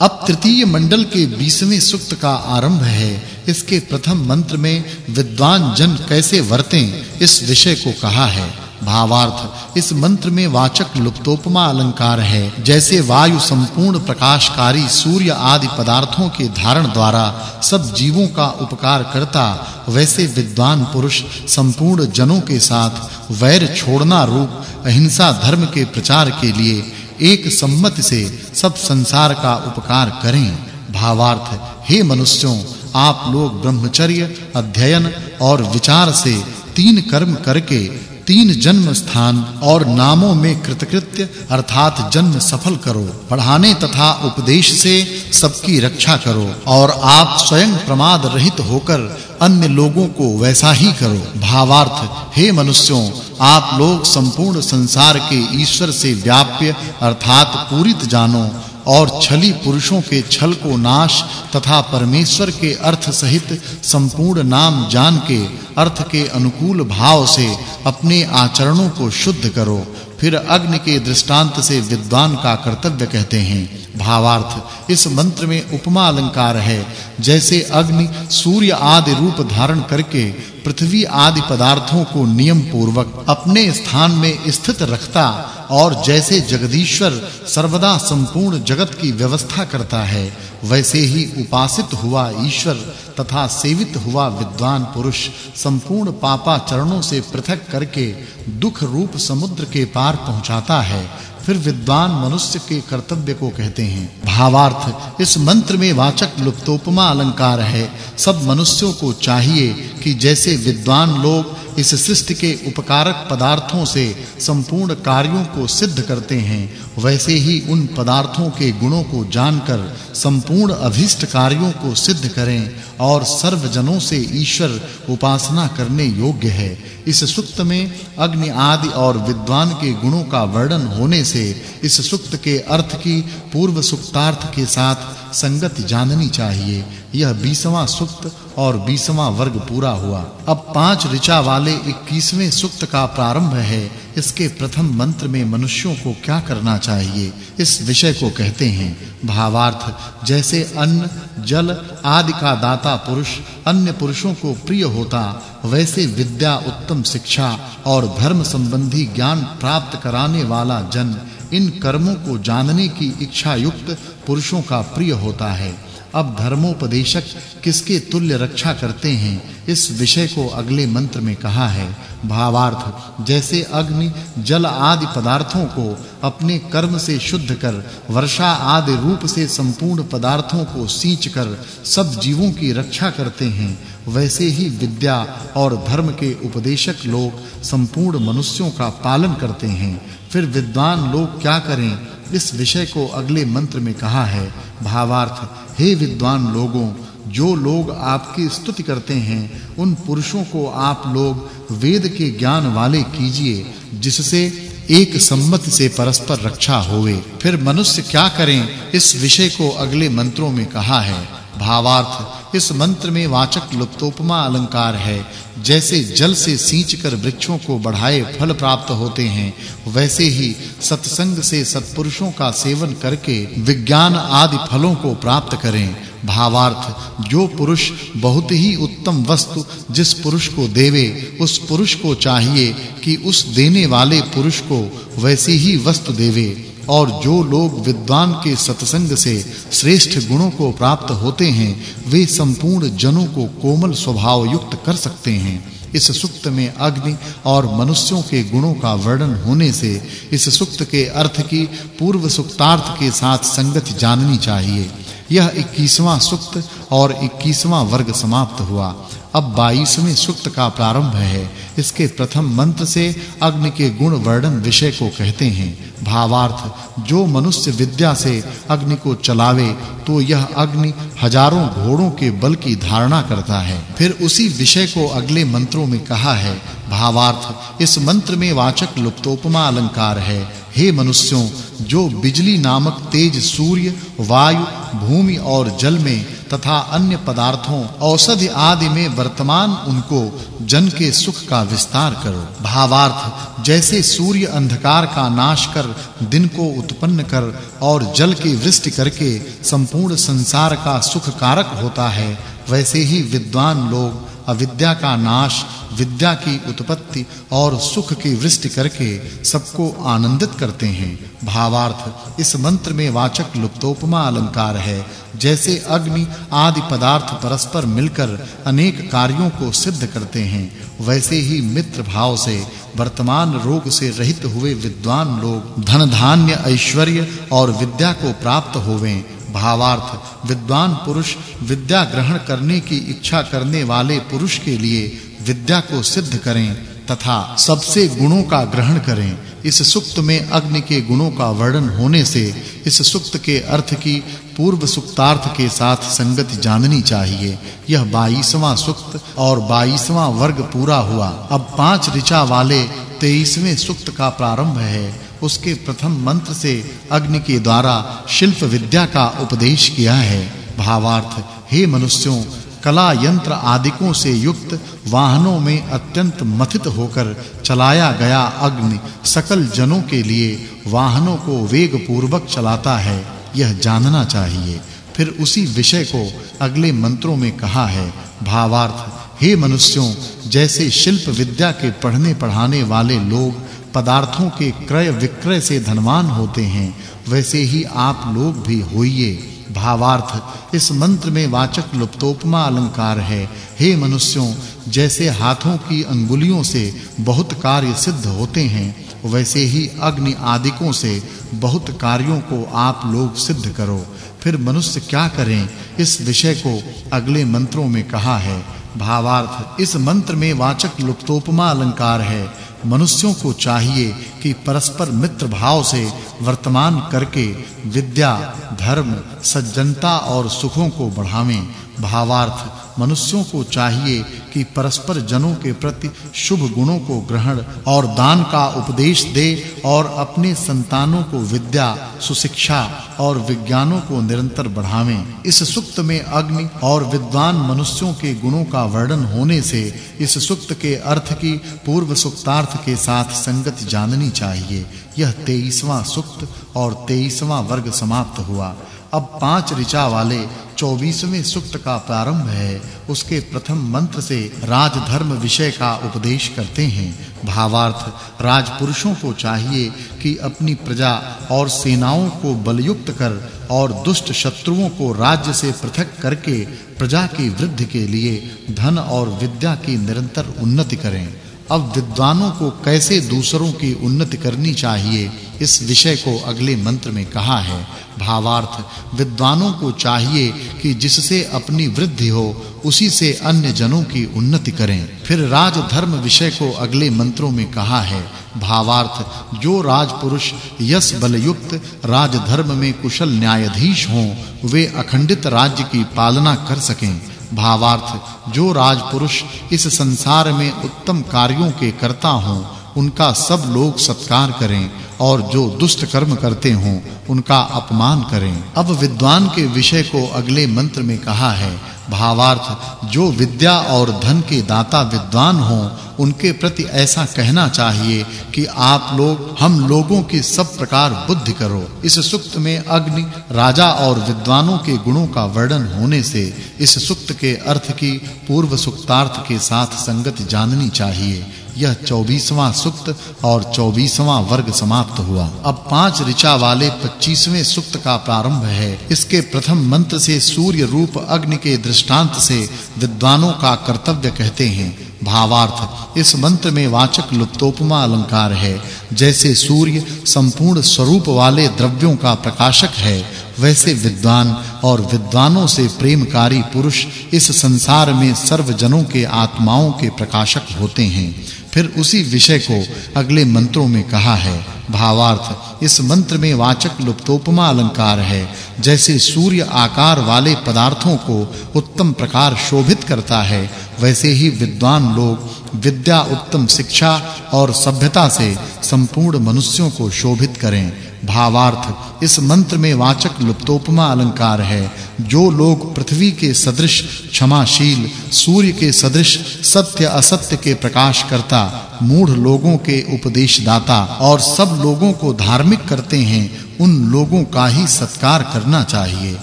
अब तृतीय मंडल के 20वें सूक्त का आरंभ है। इसके प्रथम मंत्र में विद्वान जन कैसे वर्तें इस विषय को कहा है। भावार्थ, इस मंत्र में वाचक् लुप्तोपमा अलंकार है। जैसे वायु संपूर्ण प्रकाशकारी सूर्य आदि पदार्थों के धारण द्वारा सब जीवों का उपकार करता, वैसे विद्वान पुरुष संपूर्ण जनों के साथ वैर छोड़ना रूप अहिंसा धर्म के प्रचार के लिए एक सम्मति से सब संसार का उपकार करें। भावार्थ, हे मनुष्यों, आप लोग ब्रह्मचर्य, अध्ययन और विचार से तीन कर्म करके तीन जन्म स्थान और नामों में कृतकृत्य अर्थात जन्म सफल करो। पढ़ाने तथा उपदेश से सबकी रक्षा करो और आप स्वयं प्रमाद रहित होकर अन्य लोगों को वैसा ही करो। भावार्थ, हे मनुष्यों, आप लोग संपूर्ण संसार के ईश्वर से व्याप्य अर्थात पूरित जानो और छली पुरुषों के छल को नाश तथा परमेश्वर के अर्थ सहित संपूर्ण नाम जान के अर्थ के अनुकूल भाव से अपने आचरणों को शुद्ध करो। फिर अग्नि के दृष्टांत से विद्वान का कर्तव्य कहते हैं। भावार्थ, इस मंत्र में उपमा अलंकार है। जैसे अग्नि सूर्य आदि रूप धारण करके पृथ्वी आदि पदार्थों को नियम पूर्वक अपने स्थान में स्थित रखता और जैसे जगदीश्वर सर्वदा संपूर्ण जगत की व्यवस्था करता है वैसे ही उपासित हुआ ईश्वर तथा सेवित हुआ विद्वान पुरुष संपूर्ण पापा चरणों से पृथक करके दुख रूप समुद्र के पार पहुंचाता है। फिर विद्वान मनुष्य के कर्तव्य को कहते हैं। भावार्थ, इस मंत्र में वाचक् लुप्तोपमा अलंकार है। सब मनुष्यों को चाहिए कि जैसे विद्वान लोग इस सृष्टि के उपकारक पदार्थों से संपूर्ण कार्यों को सिद्ध करते हैं, वैसे ही उन पदार्थों के गुणों को जानकर संपूर्ण अभिष्ट कार्यों को सिद्ध करें और सर्व जनों से ईश्वर उपासना करने योग्य है। इस सुक्त में अग्नि आदि और विद्वान के गुणों का वर्णन होने से इस सुक्त के अर्थ की पूर्व सुक्तार्थ के साथ संगति जाननी चाहिए। यह 20वां सुक्त और 20वां वर्ग पूरा हुआ। अब पाँच ऋचा वाले 21वें सुक्त का प्रारंभ है। इसके प्रथम मंत्र में मनुष्यों को क्या करना चाहिए? इस विषय को कहते हैं, भावार्थ, जैसे अन्न, जल आदि का दाता पुरुष, अन्य पुरुषों को प्रिय होता, वैसे विद्या उत्तम शिक्षा और धर्म संबंधी ज्ञान प्राप्त कराने वाला जन इन कर्मों को जानने की इच्छा युक्त पुरुषों का प्रिय होता है। अब धर्मोपदेशक किसके तुल्य रक्षा करते हैं, इस विषय को अगले मंत्र में कहा है। भावार्थ, जैसे अग्नि जल आदि पदार्थों को अपने कर्म से शुद्ध कर, वर्षा आदि रूप से संपूर्ण पदार्थों को सींच कर, सब जीवों की रक्षा करते हैं, वैसे ही विद्या और धर्म के उपदेशक लोग संपूर्ण मनुष्यों का पालन करते हैं। फिर विद्वान लोग क्या करें? इस विषय को अगले मंत्र में कहा है। भावार्थ, हे विद्वान लोगों, जो लोग आपकी स्तुति करते हैं, उन पुरुषों को आप लोग वेद के ज्ञान वाले कीजिए, जिससे एक सम्मति से परस्पर रक्षा होवे। फिर मनुष्य क्या करें? इस विषय को अगले मंत्रों में कहा है। भावार्थ, इस मंत्र में वाचक् लुप्तोपमा अलंकार है। जैसे जल से सींचकर वृक्षों को बढ़ाए फल प्राप्त होते हैं, वैसे ही सत्संग से सत्पुरुषों का सेवन करके विज्ञान आदि फलों को प्राप्त करें। भावार्थ, जो पुरुष बहुत ही उत्तम वस्तु जिस पुरुष को देवे, उस पुरुष को चाहिए कि उस देने वाले पुरुष को वैसी ही वस्तु देवे। और जो लोग विद्वान के सत्संग से श्रेष्ठ गुणों को प्राप्त होते हैं, वे संपूर्ण जनों को कोमल स्वभाव युक्त कर सकते हैं। इस सुक्त में अग्नि और मनुष्यों के गुणों का वर्णन होने से इस सुक्त के अर्थ की पूर्व सुक्तार्थ के साथ संगति जाननी चाहिए। यह 21वां सुक्त और 21वां वर्ग समाप्त हुआ। अब 22वें सुक्त का प्रारंभ है। इसके प्रथम मंत्र से अग्नि के गुण वर्णन विषय को कहते हैं। भावार्थ, जो मनुष्य विद्या से अग्नि को चलावे तो यह अग्नि हज़ारों घोड़ों के बल की धारणा करता है। फिर उसी विषय को अगले मंत्रों में कहा है। भावार्थ, इस मंत्र में वाचक् लुप्तोपमा अलंकार है। हे मनुष्यों, जो बिजली नामक तेज सूर्य, वायु, भूमि और जल में तथा अन्य पदार्थों, औषधि आदि में वर्तमान उनको जन के सुख का विस्तार करो। भावार्थ, जैसे सूर्य अंधकार का नाश कर दिन को उत्पन्न कर और जल की वृष्टि करके संपूर्ण संसार का सुख कारक होता है वैसे ही विद्वान लोग अविद्या का नाश, विद्या की उत्पत्ति और सुख की वृष्टि करके सबको आनंदित करते हैं। भावार्थ, इस मंत्र में वाचक् लुप्तोपमा अलंकार है। जैसे अग्नि आदि पदार्थ परस्पर मिलकर अनेक कार्यों को सिद्ध करते हैं, वैसे ही मित्र भाव से, वर्तमान रोग से रहित हुए विद्वान लोग धन धान्य ऐश्वर्य और विद्या को प्राप्त होवें। भावार्थ, विद्वान पुरुष विद्या ग्रहण करने की इच्छा करने वाले पुरुष के लिए विद्या को सिद्ध करें तथा सबसे गुणों का ग्रहण करें। इस सुक्त में अग्नि के गुणों का वर्णन होने से इस सुक्त के अर्थ की पूर्व सुक्तार्थ के साथ संगति जाननी चाहिए। यह 22वां सुक्त और 22वां वर्ग पूरा हुआ। अब पाँच ऋचा वाले 23वें सुक्त का प्रारंभ है। उसके प्रथम मंत्र से अग्नि के द्वारा शिल्प विद्या का उपदेश किया है। भावार्थ, हे मनुष्यों, कला यंत्र आदिकों से युक्त वाहनों में अत्यंत मथित होकर चलाया गया अग्नि सकल जनों के लिए वाहनों को वेग पूर्वक चलाता है, यह जानना चाहिए। फिर उसी विषय को अगले मंत्रों में कहा है। भावार्थ, हे मनुष्यों, जैसे शिल्प विद्या के पढ़ने पढ़ाने वाले लोग पदार्थों के क्रय विक्रय से धनवान होते हैं, वैसे ही आप लोग भी होइए। भावार्थ, इस मंत्र में वाचक् लुप्तोपमा अलंकार है। हे मनुष्यों, जैसे हाथों की अंगुलियों से बहुत कार्य सिद्ध होते हैं, वैसे ही अग्नि आदिकों से बहुत कार्यों को आप लोग सिद्ध करो। फिर मनुष्य क्या करें? इस विषय को अगले मंत्रों में कहा है। भावार्थ, इस मंत्र में वाचक् लुप्तोपमा अलंकार है। मनुष्यों को चाहिए कि परस्पर मित्र भाव से वर्तमान करके विद्या, धर्म, सज्जनता और सुखों को बढ़ावें। भावार्थ, मनुष्यों को चाहिए कि परस्पर जनों के प्रति शुभ गुणों को ग्रहण और दान का उपदेश दे और अपने संतानों को विद्या, सुशिक्षा और विज्ञानों को निरंतर बढ़ावें। इस सुक्त में अग्नि और विद्वान मनुष्यों के गुणों का वर्णन होने से इस सुक्त के अर्थ की पूर्व सुक्तार्थ के साथ संगति जाननी चाहिए। यह 23वां सुक्त और 23वां वर्ग समाप्त हुआ। अब पाँच ऋचा वाले 24वें सुक्त का प्रारंभ है। उसके प्रथम मंत्र से राजधर्म विषय का उपदेश करते हैं। भावार्थ, राजपुरुषों को चाहिए कि अपनी प्रजा और सेनाओं को बलयुक्त कर और दुष्ट शत्रुओं को राज्य से पृथक करके प्रजा की वृद्धि के लिए धन और विद्या की निरंतर उन्नति करें। अब विद्वानों को कैसे दूसरों की उन्नति करनी चाहिए? इस विषय को अगले मंत्र में कहा है, भावार्थ, विद्वानों को चाहिए कि जिससे अपनी वृद्धि हो, उसी से अन्य जनों की उन्नति करें। फिर राजधर्म विषय को अगले मंत्रों में कहा है, भावार्थ, जो राजपुरुष यश बल बलयुक्त राजधर्म में कुशल न्यायाधीश हों, वे अखंडित राज्य की पालना कर सकें। भावार्थ, जो राजपुरुष इस संसार में उत्तम कार्यों के करता हों, उनका सब लोग सत्कार करें और जो दुष्ट कर्म करते हों, उनका अपमान करें। अब विद्वान के विषय को अगले मंत्र में कहा है, भावार्थ, जो विद्या और धन के दाता विद्वान हों, उनके प्रति ऐसा कहना चाहिए कि आप लोग, हम लोगों की सब प्रकार बुद्धि करो। इस सुक्त में अग्नि, राजा और विद्वानों के गुणों का वर्णन होने से इस सुक्त के अर्थ की पूर्व सुक्तार्थ के साथ संगति जाननी चाहिए। यह 24वां सुक्त और 24वां वर्ग समाप्त हुआ। अब पाँच ऋचा वाले 25वें सुक्त का प्रारंभ है। इसके प्रथम मंत्र से सूर्य रूप अग्नि के दृष्टांत से विद्वानों का कर्तव्य कहते हैं। भावार्थ। इस मंत्र में वाचक् लुप्तोपमा अलंकार है। जैसे सूर्य संपूर्ण स्वरूप वाले द्रव्यों का प्रकाशक है, वैसे विद्वान और विद्वानों से प्रेमकारी पुरुष इस संसार में सर्व जनों के आत्माओं के प्रकाशक होते हैं। फिर उसी विषय को अगले मंत्रों में कहा है। भावार्थ। इस मंत्र में वाचक् लुप्तोपमा अलंकार है। जैसे सूर्य आकार वाले पदार्थों को उत्तम प्रकार शोभित करता है वैसे ही विद्वान लोग विद्या उत्तम शिक्षा और सभ्यता से संपूर्ण मनुष्यों को शोभित करें। भावार्थ, इस मंत्र में वाचक् लुप्तोपमा अलंकार है। जो लोग पृथ्वी के सदृश, क्षमाशील, सूर्य के सदृश, सत्य असत्य के प्रकाश करता, मूढ़ लोगों के उपदेश दाता और सब लोगों को धार्मिक करते हैं, उन लोगों का ही सत्कार करना चाहिए।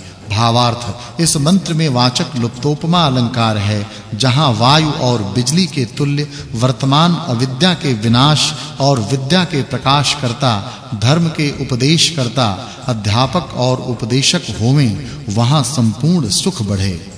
भावार्थ। इस मंत्र में वाचक् लुप्तोपमा अलंकार है, जहाँ वायु और बिजली के तुल्य, वर्तमान अविद्या के विनाश और विद्या के प्रकाश करता धर्म के उपदेश करता अध्यापक और उपदेशक होवें, वहाँ संपूर्ण सुख बढ़े।